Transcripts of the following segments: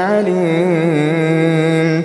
عليم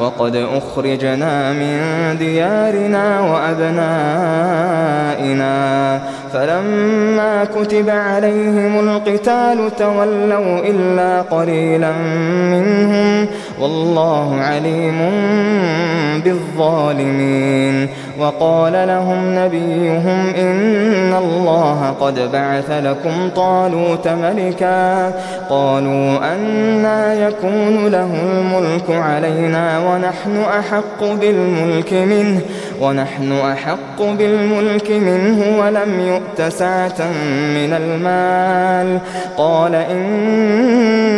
وقد أخرجنا من ديارنا وأبنائنا. فلما كتب عليهم القتال تولوا إلا قليلا منهم. والله عليم بالظالمين. وقال لهم نبيهم إن الله قد بعث لكم طالوت ملكا. قالوا أنا يكون له الملك الملك علينا ونحن أحق بالملك منه ونحن أحق بالملك منه ولم يؤت سعة من المال. قال إن